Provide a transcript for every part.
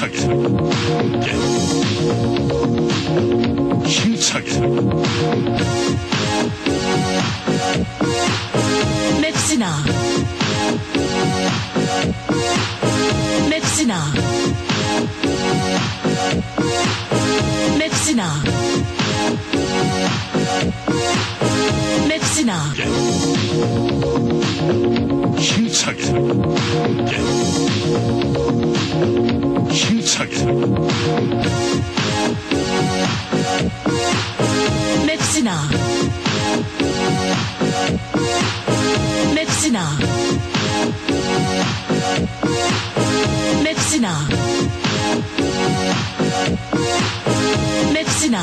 下げ下げナナナナ下げるメプシナメプシナメプシナメプシナ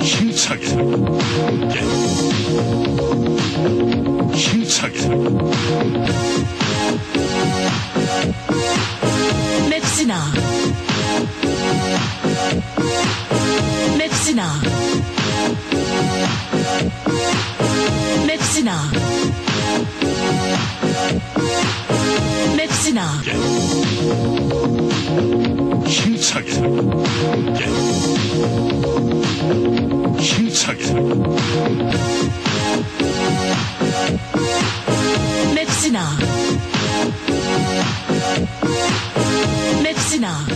引き下げる Messina. Messina. Messina. Messina. 힘차게 예. 힘차게 맵시나 China.